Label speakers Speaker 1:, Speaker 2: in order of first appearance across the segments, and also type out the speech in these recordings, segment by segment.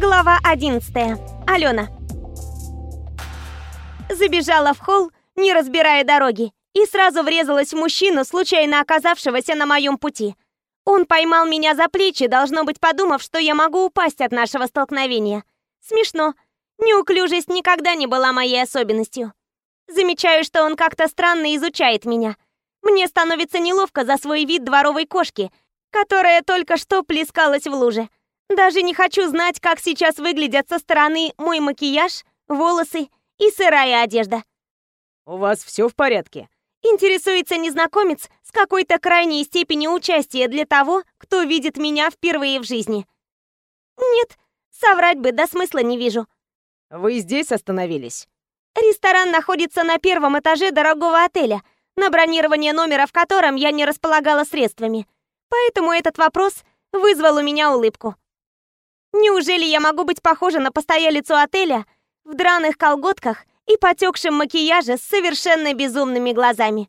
Speaker 1: Глава 11. Алена. Забежала в холл, не разбирая дороги, и сразу врезалась в мужчину, случайно оказавшегося на моем пути. Он поймал меня за плечи, должно быть, подумав, что я могу упасть от нашего столкновения. Смешно. Неуклюжесть никогда не была моей особенностью. Замечаю, что он как-то странно изучает меня. Мне становится неловко за свой вид дворовой кошки, которая только что плескалась в луже. Даже не хочу знать, как сейчас выглядят со стороны мой макияж, волосы и сырая одежда.
Speaker 2: «У вас все в порядке?»
Speaker 1: Интересуется незнакомец с какой-то крайней степенью участия для того, кто видит меня впервые в жизни. Нет, соврать бы, до смысла не вижу.
Speaker 2: «Вы здесь остановились?»
Speaker 1: Ресторан находится на первом этаже дорогого отеля, на бронирование номера в котором я не располагала средствами. Поэтому этот вопрос вызвал у меня улыбку. Неужели я могу быть похожа на постоялицу отеля в драных колготках и потекшем макияже с совершенно безумными глазами?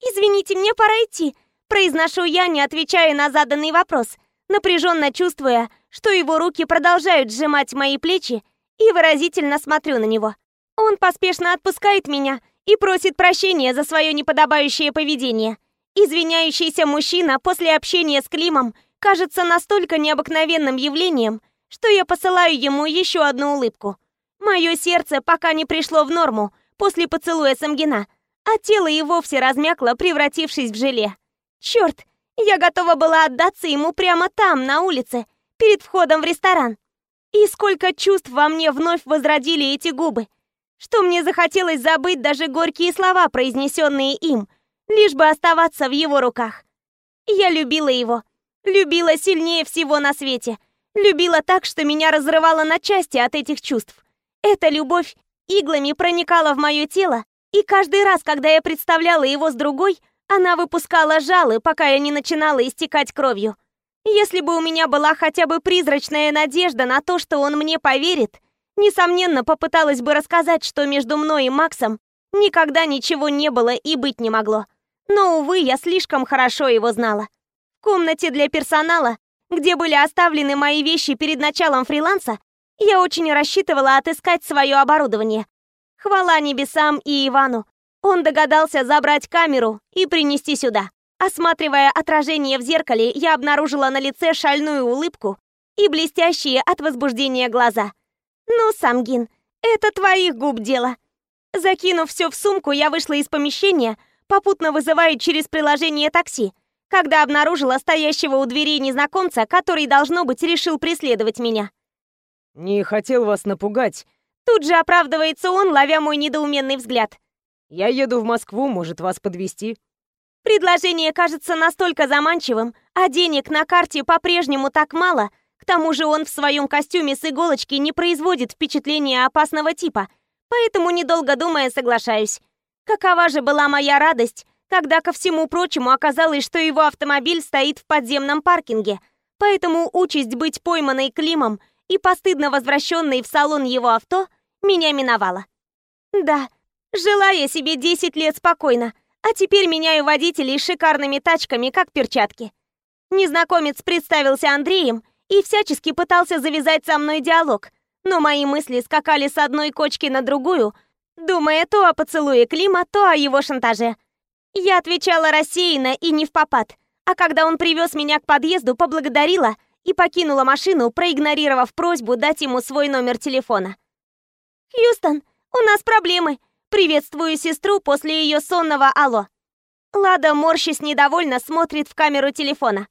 Speaker 1: «Извините, мне пора идти», — произношу я, не отвечая на заданный вопрос, напряженно чувствуя, что его руки продолжают сжимать мои плечи, и выразительно смотрю на него. Он поспешно отпускает меня и просит прощения за свое неподобающее поведение. Извиняющийся мужчина после общения с Климом кажется настолько необыкновенным явлением, что я посылаю ему еще одну улыбку. Мое сердце пока не пришло в норму после поцелуя Самгина, а тело и вовсе размякло, превратившись в желе. Черт, я готова была отдаться ему прямо там, на улице, перед входом в ресторан. И сколько чувств во мне вновь возродили эти губы, что мне захотелось забыть даже горькие слова, произнесенные им, лишь бы оставаться в его руках. Я любила его, Любила сильнее всего на свете. Любила так, что меня разрывало на части от этих чувств. Эта любовь иглами проникала в мое тело, и каждый раз, когда я представляла его с другой, она выпускала жалы, пока я не начинала истекать кровью. Если бы у меня была хотя бы призрачная надежда на то, что он мне поверит, несомненно, попыталась бы рассказать, что между мной и Максом никогда ничего не было и быть не могло. Но, увы, я слишком хорошо его знала комнате для персонала, где были оставлены мои вещи перед началом фриланса, я очень рассчитывала отыскать свое оборудование. Хвала небесам и Ивану. Он догадался забрать камеру и принести сюда. Осматривая отражение в зеркале, я обнаружила на лице шальную улыбку и блестящие от возбуждения глаза. «Ну, Самгин, это твоих губ дело». Закинув все в сумку, я вышла из помещения, попутно вызывая через приложение такси когда обнаружила стоящего у двери незнакомца, который, должно быть, решил преследовать меня.
Speaker 2: «Не хотел вас напугать».
Speaker 1: Тут же оправдывается он, ловя мой недоуменный взгляд.
Speaker 2: «Я еду в Москву, может вас подвести.
Speaker 1: Предложение кажется настолько заманчивым, а денег на карте по-прежнему так мало, к тому же он в своем костюме с иголочки не производит впечатления опасного типа, поэтому, недолго думая, соглашаюсь. Какова же была моя радость, когда, ко всему прочему, оказалось, что его автомобиль стоит в подземном паркинге, поэтому участь быть пойманной Климом и постыдно возвращенной в салон его авто меня миновала. Да, жила я себе 10 лет спокойно, а теперь меняю водителей шикарными тачками, как перчатки. Незнакомец представился Андреем и всячески пытался завязать со мной диалог, но мои мысли скакали с одной кочки на другую, думая то о поцелуе Клима, то о его шантаже. Я отвечала рассеянно и не в попад, а когда он привез меня к подъезду, поблагодарила и покинула машину, проигнорировав просьбу дать ему свой номер телефона. «Хьюстон, у нас проблемы!» Приветствую сестру после ее сонного «Алло». Лада, морщись недовольно, смотрит в камеру телефона.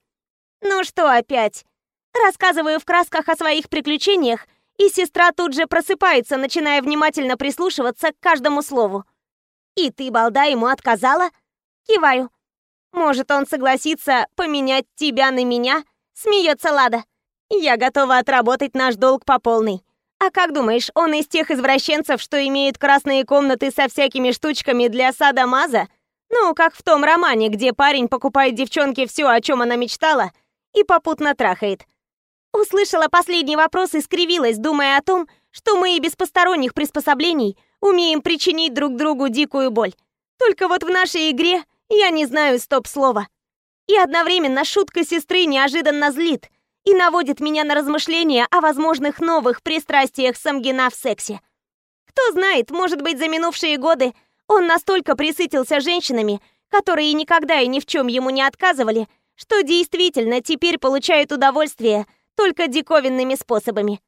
Speaker 1: «Ну что опять?» Рассказываю в красках о своих приключениях, и сестра тут же просыпается, начиная внимательно прислушиваться к каждому слову. «И ты, балда, ему отказала?» Киваю. Может, он согласится поменять тебя на меня? Смеется Лада. Я готова отработать наш долг по полной. А как думаешь, он из тех извращенцев, что имеют красные комнаты со всякими штучками для сада Маза? Ну, как в том романе, где парень покупает девчонке все, о чем она мечтала, и попутно трахает. Услышала последний вопрос и скривилась, думая о том, что мы и без посторонних приспособлений умеем причинить друг другу дикую боль. Только вот в нашей игре я не знаю стоп-слова. И одновременно шутка сестры неожиданно злит. и наводит меня на размышления о возможных новых пристрастиях Самгина в сексе. Кто знает, может быть, за минувшие годы он настолько присытился женщинами, которые никогда и ни в чем ему не отказывали, что действительно теперь получает удовольствие только диковинными способами.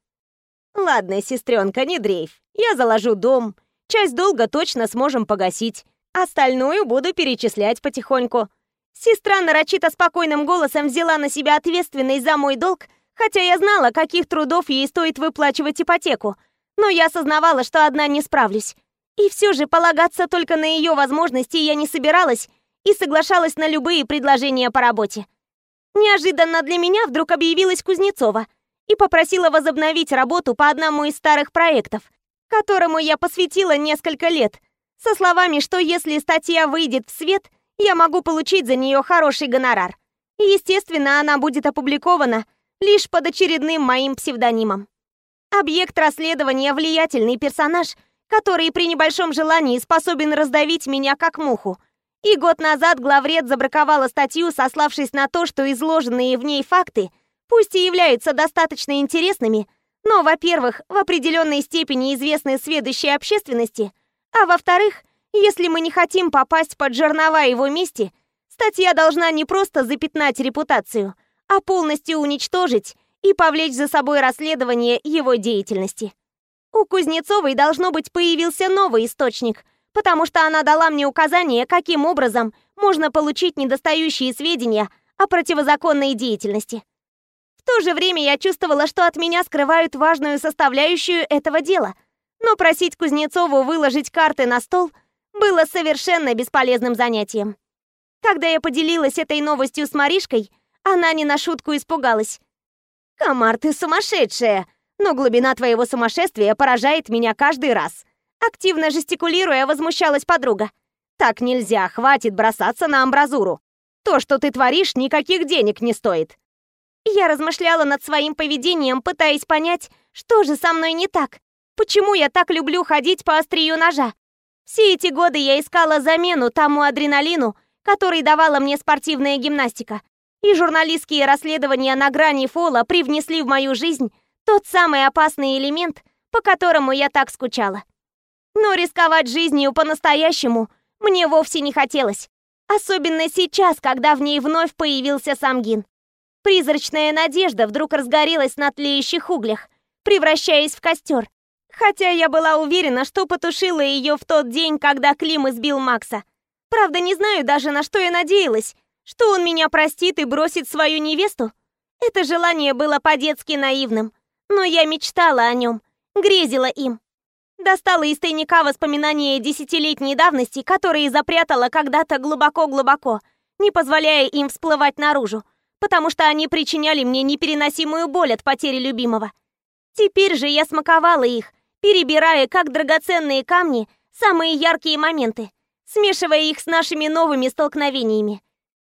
Speaker 1: Ладно, сестренка, не дрейф. Я заложу дом. Часть долга точно сможем погасить. Остальную буду перечислять потихоньку. Сестра нарочито спокойным голосом взяла на себя ответственность за мой долг, хотя я знала, каких трудов ей стоит выплачивать ипотеку. Но я осознавала, что одна не справлюсь. И все же полагаться только на ее возможности я не собиралась и соглашалась на любые предложения по работе. Неожиданно для меня вдруг объявилась Кузнецова и попросила возобновить работу по одному из старых проектов, которому я посвятила несколько лет, со словами, что если статья выйдет в свет, я могу получить за нее хороший гонорар. Естественно, она будет опубликована лишь под очередным моим псевдонимом. Объект расследования – влиятельный персонаж, который при небольшом желании способен раздавить меня как муху. И год назад главред забраковала статью, сославшись на то, что изложенные в ней факты, пусть и являются достаточно интересными, но, во-первых, в определенной степени известны сведущей общественности, а во-вторых, если мы не хотим попасть под жернова его мести, статья должна не просто запятнать репутацию, а полностью уничтожить и повлечь за собой расследование его деятельности. У Кузнецовой, должно быть, появился новый источник, потому что она дала мне указание, каким образом можно получить недостающие сведения о противозаконной деятельности. В то же время я чувствовала, что от меня скрывают важную составляющую этого дела, но просить Кузнецову выложить карты на стол было совершенно бесполезным занятием. Когда я поделилась этой новостью с Маришкой, она не на шутку испугалась. «Комар, ты сумасшедшая!» но глубина твоего сумасшествия поражает меня каждый раз. Активно жестикулируя, возмущалась подруга. Так нельзя, хватит бросаться на амбразуру. То, что ты творишь, никаких денег не стоит. Я размышляла над своим поведением, пытаясь понять, что же со мной не так. Почему я так люблю ходить по острию ножа? Все эти годы я искала замену тому адреналину, который давала мне спортивная гимнастика. И журналистские расследования на грани фола привнесли в мою жизнь тот самый опасный элемент, по которому я так скучала. Но рисковать жизнью по-настоящему мне вовсе не хотелось. Особенно сейчас, когда в ней вновь появился Самгин. Призрачная надежда вдруг разгорелась на тлеющих углях, превращаясь в костер. Хотя я была уверена, что потушила ее в тот день, когда Клим избил Макса. Правда, не знаю даже, на что я надеялась. Что он меня простит и бросит свою невесту? Это желание было по-детски наивным но я мечтала о нем, грезила им. Достала из тайника воспоминания десятилетней давности, которые запрятала когда-то глубоко-глубоко, не позволяя им всплывать наружу, потому что они причиняли мне непереносимую боль от потери любимого. Теперь же я смаковала их, перебирая, как драгоценные камни, самые яркие моменты, смешивая их с нашими новыми столкновениями.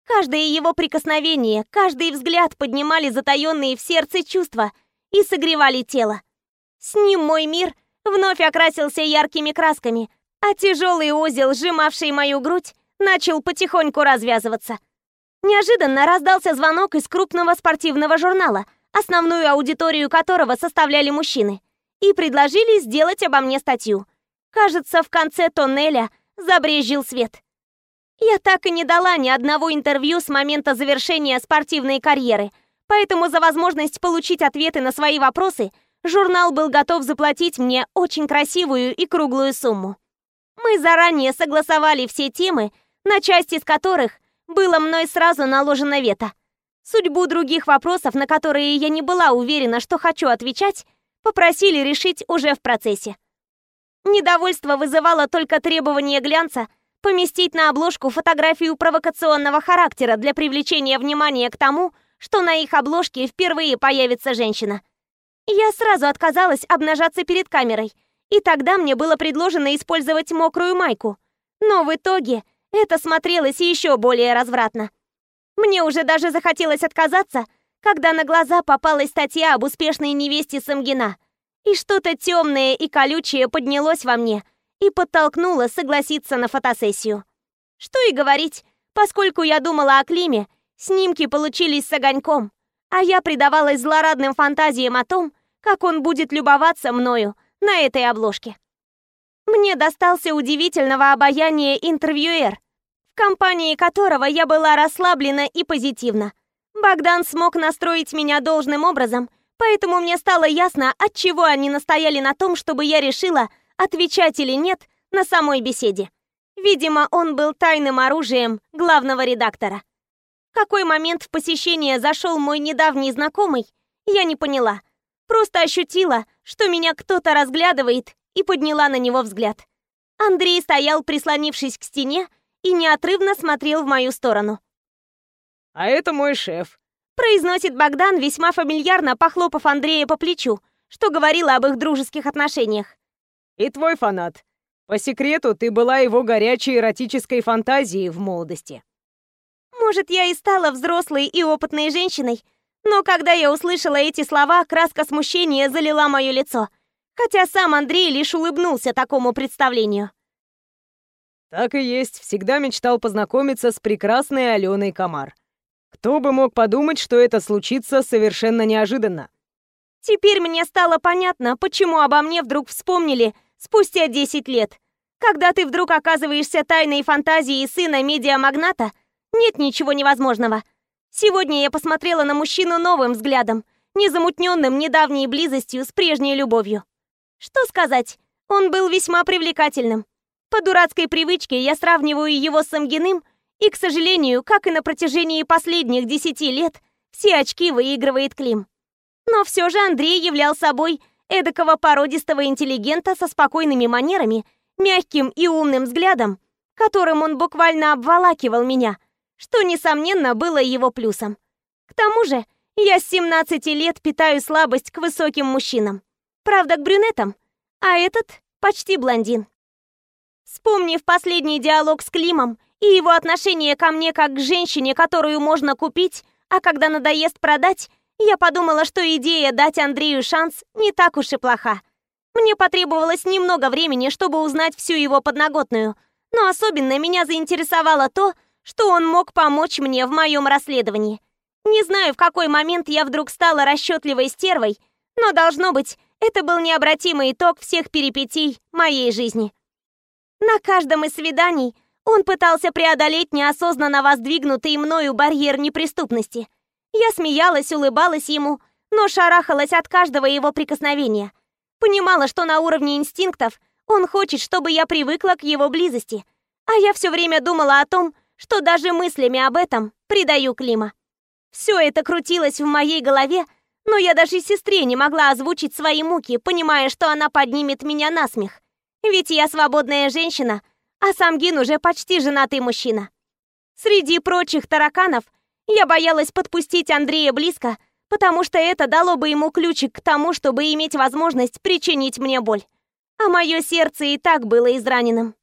Speaker 1: Каждое его прикосновение, каждый взгляд поднимали затаенные в сердце чувства — и согревали тело. С ним мой мир вновь окрасился яркими красками, а тяжелый узел, сжимавший мою грудь, начал потихоньку развязываться. Неожиданно раздался звонок из крупного спортивного журнала, основную аудиторию которого составляли мужчины, и предложили сделать обо мне статью. Кажется, в конце тоннеля забрезжил свет. Я так и не дала ни одного интервью с момента завершения спортивной карьеры, Поэтому за возможность получить ответы на свои вопросы журнал был готов заплатить мне очень красивую и круглую сумму. Мы заранее согласовали все темы, на части из которых было мной сразу наложено вето. Судьбу других вопросов, на которые я не была уверена, что хочу отвечать, попросили решить уже в процессе. Недовольство вызывало только требование глянца поместить на обложку фотографию провокационного характера для привлечения внимания к тому, что на их обложке впервые появится женщина. Я сразу отказалась обнажаться перед камерой, и тогда мне было предложено использовать мокрую майку. Но в итоге это смотрелось еще более развратно. Мне уже даже захотелось отказаться, когда на глаза попалась статья об успешной невесте Самгина. И что-то темное и колючее поднялось во мне и подтолкнуло согласиться на фотосессию. Что и говорить, поскольку я думала о Климе, Снимки получились с огоньком. а я предавалась злорадным фантазиям о том, как он будет любоваться мною на этой обложке. Мне достался удивительного обаяния интервьюер, в компании которого я была расслаблена и позитивна. Богдан смог настроить меня должным образом, поэтому мне стало ясно, от чего они настояли на том, чтобы я решила, отвечать или нет на самой беседе. Видимо, он был тайным оружием главного редактора. В какой момент в посещение зашел мой недавний знакомый, я не поняла. Просто ощутила, что меня кто-то разглядывает, и подняла на него взгляд. Андрей стоял, прислонившись к стене, и неотрывно смотрел в мою сторону.
Speaker 2: «А это мой шеф», —
Speaker 1: произносит Богдан, весьма фамильярно похлопав Андрея по плечу, что говорило об их дружеских отношениях.
Speaker 2: «И твой фанат. По секрету, ты была его горячей эротической фантазией в молодости».
Speaker 1: Может, я и стала взрослой и опытной женщиной, но когда я услышала эти слова, краска смущения залила мое лицо, хотя сам Андрей лишь улыбнулся такому представлению.
Speaker 2: Так и есть, всегда мечтал познакомиться с прекрасной Аленой Комар. Кто бы мог подумать, что это случится совершенно неожиданно.
Speaker 1: Теперь мне стало понятно, почему обо мне вдруг вспомнили спустя 10 лет. Когда ты вдруг оказываешься тайной фантазией сына медиамагната, нет ничего невозможного. Сегодня я посмотрела на мужчину новым взглядом, незамутненным недавней близостью с прежней любовью. Что сказать, он был весьма привлекательным. По дурацкой привычке я сравниваю его с Самгиным, и, к сожалению, как и на протяжении последних десяти лет, все очки выигрывает Клим. Но все же Андрей являл собой эдакого породистого интеллигента со спокойными манерами, мягким и умным взглядом, которым он буквально обволакивал меня – что, несомненно, было его плюсом. К тому же, я с 17 лет питаю слабость к высоким мужчинам. Правда, к брюнетам, а этот почти блондин. Вспомнив последний диалог с Климом и его отношение ко мне как к женщине, которую можно купить, а когда надоест продать, я подумала, что идея дать Андрею шанс не так уж и плоха. Мне потребовалось немного времени, чтобы узнать всю его подноготную, но особенно меня заинтересовало то, что он мог помочь мне в моем расследовании. Не знаю, в какой момент я вдруг стала расчетливой стервой, но, должно быть, это был необратимый итог всех перипетий моей жизни. На каждом из свиданий он пытался преодолеть неосознанно воздвигнутый мною барьер неприступности. Я смеялась, улыбалась ему, но шарахалась от каждого его прикосновения. Понимала, что на уровне инстинктов он хочет, чтобы я привыкла к его близости. А я все время думала о том, что даже мыслями об этом предаю Клима. Все это крутилось в моей голове, но я даже сестре не могла озвучить свои муки, понимая, что она поднимет меня на смех. Ведь я свободная женщина, а сам Гин уже почти женатый мужчина. Среди прочих тараканов я боялась подпустить Андрея близко, потому что это дало бы ему ключик к тому, чтобы иметь возможность причинить мне боль. А мое сердце и так было израненным.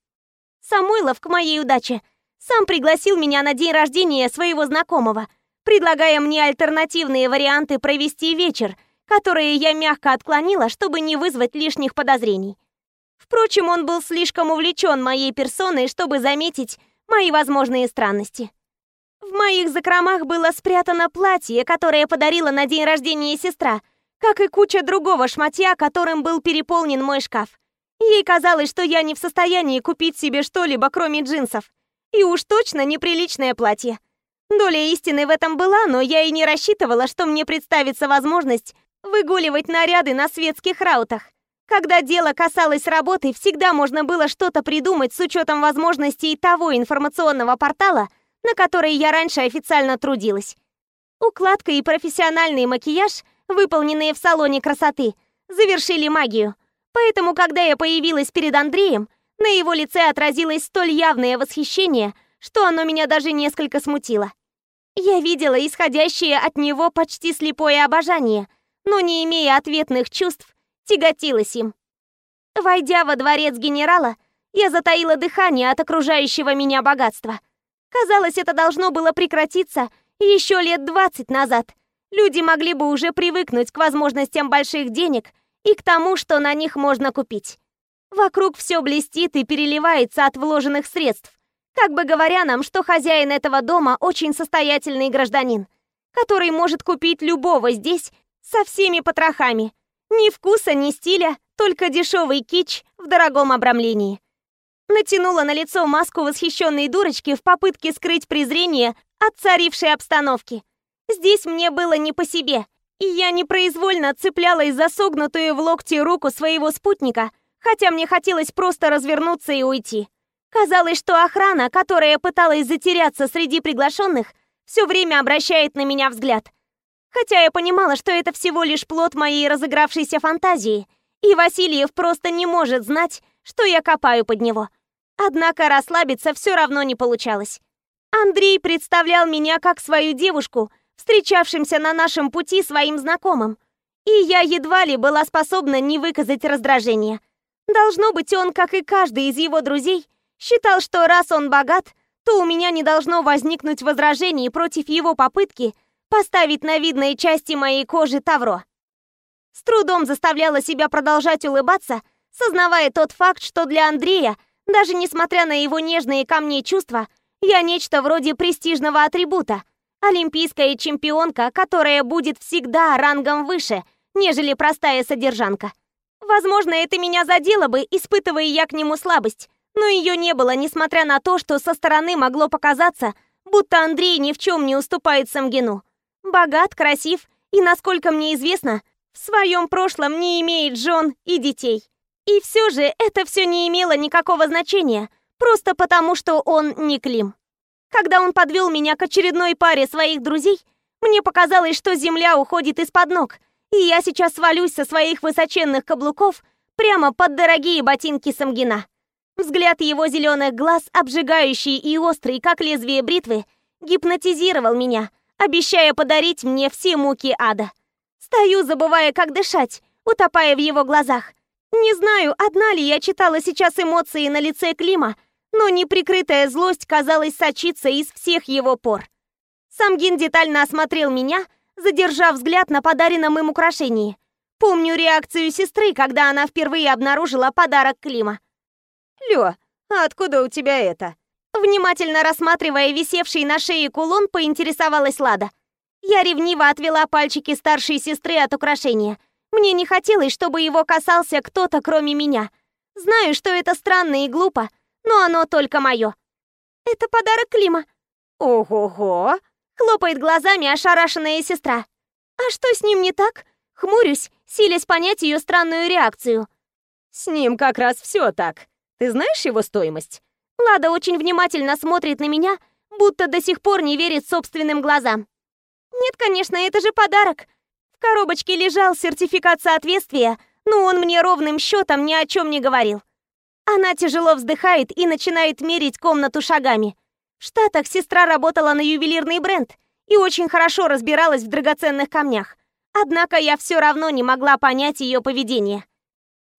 Speaker 1: Самойлов к моей удаче – сам пригласил меня на день рождения своего знакомого, предлагая мне альтернативные варианты провести вечер, которые я мягко отклонила, чтобы не вызвать лишних подозрений. Впрочем, он был слишком увлечен моей персоной, чтобы заметить мои возможные странности. В моих закромах было спрятано платье, которое подарила на день рождения сестра, как и куча другого шматья, которым был переполнен мой шкаф. Ей казалось, что я не в состоянии купить себе что-либо, кроме джинсов. И уж точно неприличное платье. Доля истины в этом была, но я и не рассчитывала, что мне представится возможность выгуливать наряды на светских раутах. Когда дело касалось работы, всегда можно было что-то придумать с учетом возможностей того информационного портала, на который я раньше официально трудилась. Укладка и профессиональный макияж, выполненные в салоне красоты, завершили магию. Поэтому, когда я появилась перед Андреем, на его лице отразилось столь явное восхищение, что оно меня даже несколько смутило. Я видела исходящее от него почти слепое обожание, но не имея ответных чувств, тяготилась им. Войдя во дворец генерала, я затаила дыхание от окружающего меня богатства. Казалось, это должно было прекратиться еще лет двадцать назад. Люди могли бы уже привыкнуть к возможностям больших денег и к тому, что на них можно купить. Вокруг все блестит и переливается от вложенных средств, как бы говоря нам, что хозяин этого дома очень состоятельный гражданин. который может купить любого здесь со всеми потрохами. Ни вкуса, ни стиля, только дешевый кич в дорогом обрамлении. Натянула на лицо маску восхищенной дурочки в попытке скрыть презрение от царившей обстановки. Здесь мне было не по себе, и я непроизвольно цеплялась за согнутую в локте руку своего спутника, хотя мне хотелось просто развернуться и уйти. Казалось, что охрана, которая пыталась затеряться среди приглашенных, все время обращает на меня взгляд. Хотя я понимала, что это всего лишь плод моей разыгравшейся фантазии, и Васильев просто не может знать, что я копаю под него. Однако расслабиться все равно не получалось. Андрей представлял меня как свою девушку, встречавшимся на нашем пути своим знакомым, и я едва ли была способна не выказать раздражение. Должно быть, он, как и каждый из его друзей, считал, что раз он богат, то у меня не должно возникнуть возражений против его попытки поставить на видные части моей кожи тавро. С трудом заставляла себя продолжать улыбаться, сознавая тот факт, что для Андрея, даже несмотря на его нежные ко мне чувства, я нечто вроде престижного атрибута, олимпийская чемпионка, которая будет всегда рангом выше, нежели простая содержанка. Возможно, это меня задело бы, испытывая я к нему слабость, но ее не было, несмотря на то, что со стороны могло показаться, будто Андрей ни в чем не уступает Самгину. Богат, красив и, насколько мне известно, в своем прошлом не имеет жен и детей. И все же это все не имело никакого значения, просто потому что он не Клим. Когда он подвел меня к очередной паре своих друзей, мне показалось, что земля уходит из-под ног, и я сейчас свалюсь со своих высоченных каблуков прямо под дорогие ботинки Самгина. Взгляд его зеленых глаз, обжигающий и острый, как лезвие бритвы, гипнотизировал меня, обещая подарить мне все муки ада. Стою, забывая, как дышать, утопая в его глазах. Не знаю, одна ли я читала сейчас эмоции на лице Клима, но неприкрытая злость, казалось, сочиться из всех его пор. Самгин детально осмотрел меня, задержав взгляд на подаренном им украшении. Помню реакцию сестры, когда она впервые обнаружила подарок Клима.
Speaker 2: «Лё, а откуда у тебя это?»
Speaker 1: Внимательно рассматривая висевший на шее кулон, поинтересовалась Лада. Я ревниво отвела пальчики старшей сестры от украшения. Мне не хотелось, чтобы его касался кто-то, кроме меня. Знаю, что это странно и глупо, но оно только мое. Это подарок Клима.
Speaker 2: Ого-го!
Speaker 1: Хлопает глазами ошарашенная сестра. А что с ним не так? Хмурюсь, силясь понять ее странную реакцию.
Speaker 2: С ним как раз все так. Ты знаешь его стоимость?
Speaker 1: Лада очень внимательно смотрит на меня, будто до сих пор не верит собственным глазам. Нет, конечно, это же подарок. В коробочке лежал сертификат соответствия, но он мне ровным счетом ни о чем не говорил. Она тяжело вздыхает и начинает мерить комнату шагами. В Штатах сестра работала на ювелирный бренд и очень хорошо разбиралась в драгоценных камнях. Однако я все равно не могла понять ее поведение.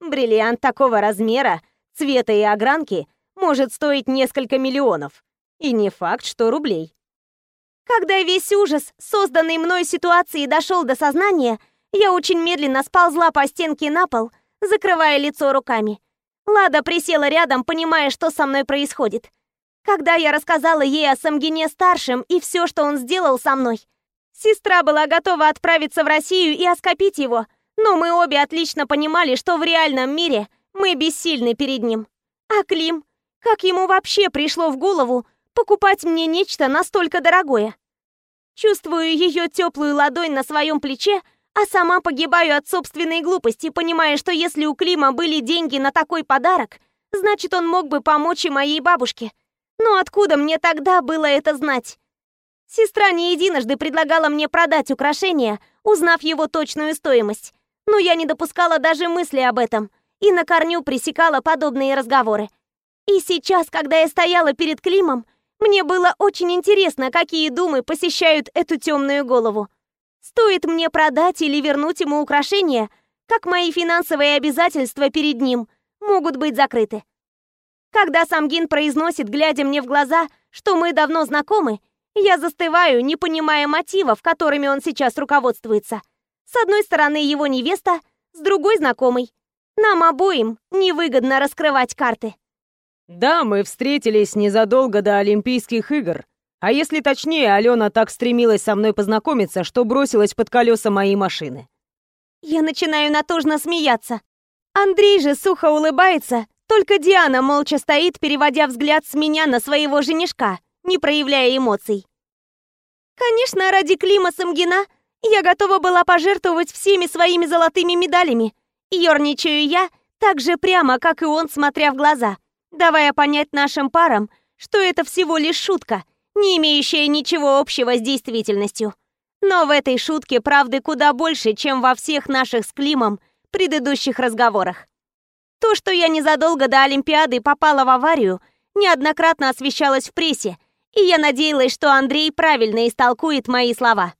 Speaker 2: Бриллиант такого размера цвета и огранки может стоить несколько миллионов. И не факт, что рублей.
Speaker 1: Когда весь ужас, созданный мной ситуации, дошел до сознания, я очень медленно сползла по стенке на пол, закрывая лицо руками. Лада присела рядом, понимая, что со мной происходит. Когда я рассказала ей о Самгине-старшем и все, что он сделал со мной, сестра была готова отправиться в Россию и оскопить его, но мы обе отлично понимали, что в реальном мире мы бессильны перед ним. А Клим? Как ему вообще пришло в голову покупать мне нечто настолько дорогое? Чувствую ее теплую ладонь на своем плече, а сама погибаю от собственной глупости, понимая, что если у Клима были деньги на такой подарок, значит, он мог бы помочь и моей бабушке. Но откуда мне тогда было это знать? Сестра не единожды предлагала мне продать украшение, узнав его точную стоимость. Но я не допускала даже мысли об этом и на корню пресекала подобные разговоры. И сейчас, когда я стояла перед Климом, мне было очень интересно, какие думы посещают эту темную голову. Стоит мне продать или вернуть ему украшение, как мои финансовые обязательства перед ним могут быть закрыты. Когда Самгин произносит, глядя мне в глаза, что мы давно знакомы, я застываю, не понимая мотивов, которыми он сейчас руководствуется. С одной стороны его невеста, с другой знакомый. Нам обоим невыгодно раскрывать карты.
Speaker 2: Да, мы встретились незадолго до Олимпийских игр. А если точнее, Алена так стремилась со мной познакомиться, что бросилась под колеса моей машины.
Speaker 1: Я начинаю натужно смеяться. Андрей же сухо улыбается, только Диана молча стоит, переводя взгляд с меня на своего женишка, не проявляя эмоций. Конечно, ради Клима Самгина я готова была пожертвовать всеми своими золотыми медалями. Ёрничаю я так же прямо, как и он, смотря в глаза, давая понять нашим парам, что это всего лишь шутка, не имеющая ничего общего с действительностью. Но в этой шутке правды куда больше, чем во всех наших с Климом предыдущих разговорах. То, что я незадолго до Олимпиады попала в аварию, неоднократно освещалось в прессе, и я надеялась, что Андрей правильно истолкует мои слова.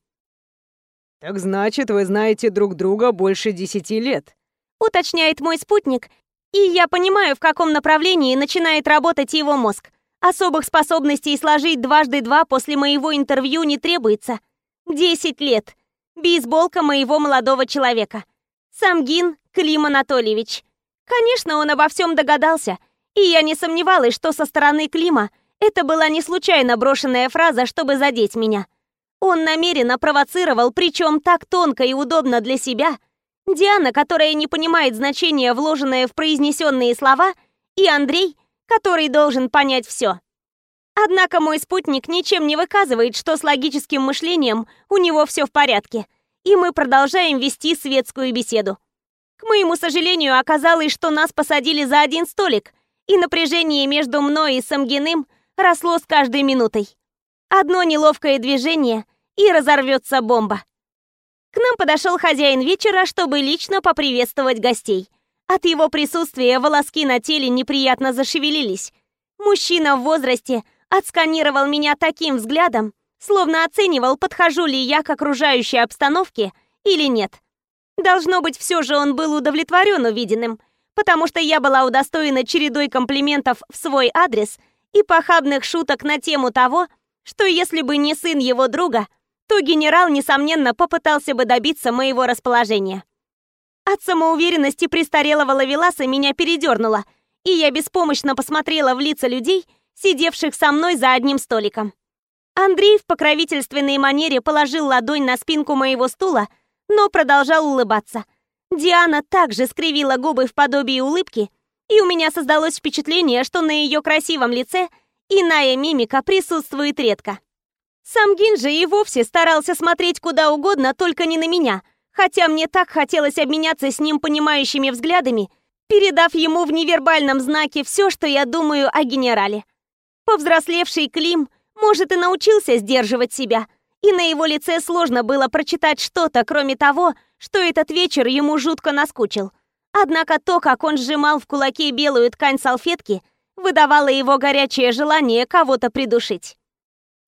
Speaker 2: «Так значит, вы знаете друг друга больше десяти лет»,
Speaker 1: уточняет мой спутник, и я понимаю, в каком направлении начинает работать его мозг. Особых способностей сложить дважды два после моего интервью не требуется. Десять лет. Бейсболка моего молодого человека. Самгин Клим Анатольевич. Конечно, он обо всем догадался, и я не сомневалась, что со стороны Клима это была не случайно брошенная фраза, чтобы задеть меня. Он намеренно провоцировал, причем так тонко и удобно для себя. Диана, которая не понимает значения, вложенное в произнесенные слова, и Андрей, который должен понять все. Однако мой спутник ничем не выказывает, что с логическим мышлением у него все в порядке, и мы продолжаем вести светскую беседу. К моему сожалению, оказалось, что нас посадили за один столик, и напряжение между мной и Самгиным росло с каждой минутой. Одно неловкое движение, и разорвется бомба. К нам подошел хозяин вечера, чтобы лично поприветствовать гостей. От его присутствия волоски на теле неприятно зашевелились. Мужчина в возрасте отсканировал меня таким взглядом, словно оценивал, подхожу ли я к окружающей обстановке или нет. Должно быть, все же он был удовлетворен увиденным, потому что я была удостоена чередой комплиментов в свой адрес и похабных шуток на тему того, что если бы не сын его друга, то генерал, несомненно, попытался бы добиться моего расположения. От самоуверенности престарелого лавеласа меня передернуло, и я беспомощно посмотрела в лица людей, сидевших со мной за одним столиком. Андрей в покровительственной манере положил ладонь на спинку моего стула но продолжал улыбаться. Диана также скривила губы в подобии улыбки, и у меня создалось впечатление, что на ее красивом лице иная мимика присутствует редко. Сам Гин же и вовсе старался смотреть куда угодно, только не на меня, хотя мне так хотелось обменяться с ним понимающими взглядами, передав ему в невербальном знаке все, что я думаю о генерале. Повзрослевший Клим, может, и научился сдерживать себя – и на его лице сложно было прочитать что-то, кроме того, что этот вечер ему жутко наскучил. Однако то, как он сжимал в кулаке белую ткань салфетки, выдавало его горячее желание кого-то придушить.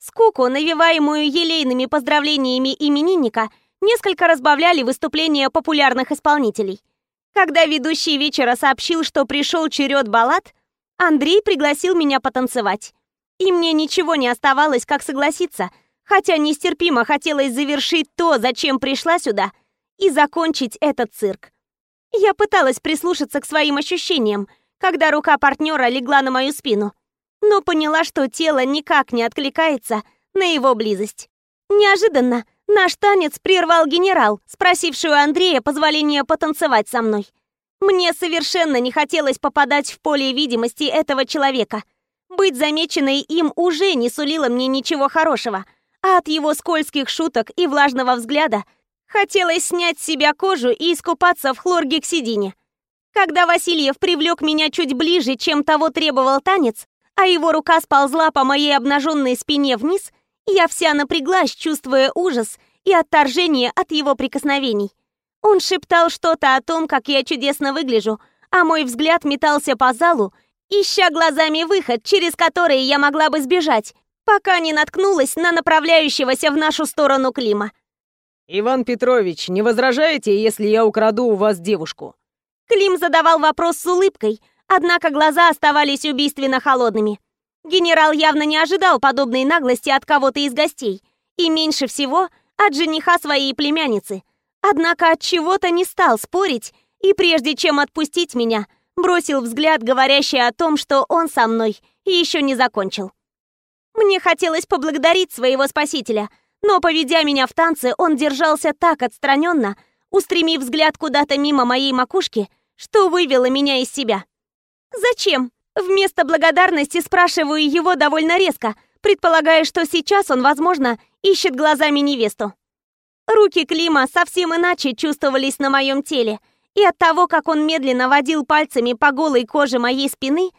Speaker 1: Скуку, навеваемую елейными поздравлениями именинника, несколько разбавляли выступления популярных исполнителей. Когда ведущий вечера сообщил, что пришел черед баллад, Андрей пригласил меня потанцевать. И мне ничего не оставалось, как согласиться – хотя нестерпимо хотелось завершить то, зачем пришла сюда, и закончить этот цирк. Я пыталась прислушаться к своим ощущениям, когда рука партнера легла на мою спину, но поняла, что тело никак не откликается на его близость. Неожиданно наш танец прервал генерал, спросивший у Андрея позволения потанцевать со мной. Мне совершенно не хотелось попадать в поле видимости этого человека. Быть замеченной им уже не сулило мне ничего хорошего — а от его скользких шуток и влажного взгляда хотелось снять с себя кожу и искупаться в хлоргексидине. Когда Васильев привлек меня чуть ближе, чем того требовал танец, а его рука сползла по моей обнаженной спине вниз, я вся напряглась, чувствуя ужас и отторжение от его прикосновений. Он шептал что-то о том, как я чудесно выгляжу, а мой взгляд метался по залу, ища глазами выход, через который я могла бы сбежать, пока не наткнулась на направляющегося в нашу сторону Клима.
Speaker 2: «Иван Петрович, не возражаете, если я украду у вас девушку?»
Speaker 1: Клим задавал вопрос с улыбкой, однако глаза оставались убийственно холодными. Генерал явно не ожидал подобной наглости от кого-то из гостей, и меньше всего от жениха своей племянницы. Однако от чего-то не стал спорить, и прежде чем отпустить меня, бросил взгляд, говорящий о том, что он со мной еще не закончил. Мне хотелось поблагодарить своего спасителя, но, поведя меня в танце, он держался так отстраненно, устремив взгляд куда-то мимо моей макушки, что вывело меня из себя. «Зачем?» Вместо благодарности спрашиваю его довольно резко, предполагая, что сейчас он, возможно, ищет глазами невесту. Руки Клима совсем иначе чувствовались на моем теле, и от того, как он медленно водил пальцами по голой коже моей спины,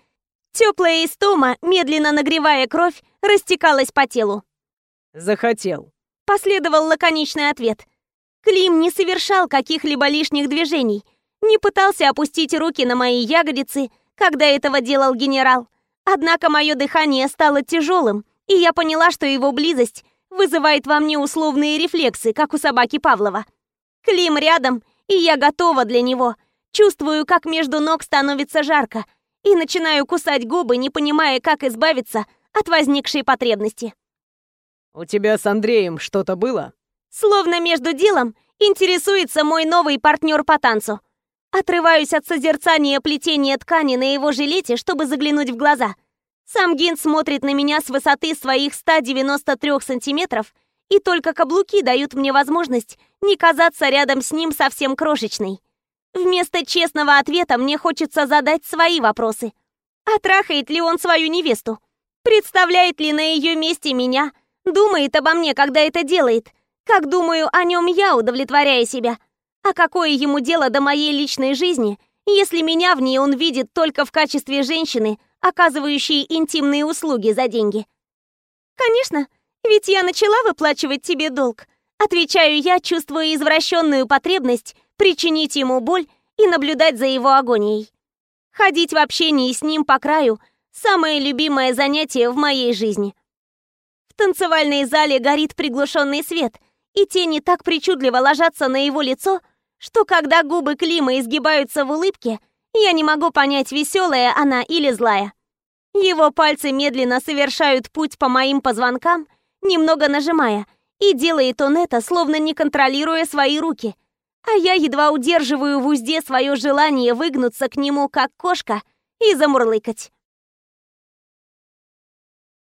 Speaker 1: теплая истома, медленно нагревая кровь, растекалась по телу.
Speaker 2: «Захотел», —
Speaker 1: последовал лаконичный ответ. Клим не совершал каких-либо лишних движений, не пытался опустить руки на мои ягодицы, когда этого делал генерал. Однако мое дыхание стало тяжелым, и я поняла, что его близость вызывает во мне условные рефлексы, как у собаки Павлова. Клим рядом, и я готова для него. Чувствую, как между ног становится жарко, и начинаю кусать губы, не понимая, как избавиться от возникшей потребности.
Speaker 2: «У тебя с Андреем что-то было?»
Speaker 1: Словно между делом интересуется мой новый партнер по танцу. Отрываюсь от созерцания плетения ткани на его жилете, чтобы заглянуть в глаза. Сам Гин смотрит на меня с высоты своих 193 сантиметров, и только каблуки дают мне возможность не казаться рядом с ним совсем крошечной. Вместо честного ответа мне хочется задать свои вопросы. А трахает ли он свою невесту? Представляет ли на ее месте меня? Думает обо мне, когда это делает? Как думаю о нем я, удовлетворяя себя? А какое ему дело до моей личной жизни, если меня в ней он видит только в качестве женщины, оказывающей интимные услуги за деньги? Конечно, ведь я начала выплачивать тебе долг. Отвечаю я, чувствуя извращенную потребность причинить ему боль и наблюдать за его агонией. Ходить в общении с ним по краю – самое любимое занятие в моей жизни. В танцевальной зале горит приглушенный свет, и тени так причудливо ложатся на его лицо – что когда губы Клима изгибаются в улыбке, я не могу понять, веселая она или злая. Его пальцы медленно совершают путь по моим позвонкам, немного нажимая, и делает он это, словно не контролируя свои руки. А я едва удерживаю в узде свое желание выгнуться к нему, как кошка, и замурлыкать.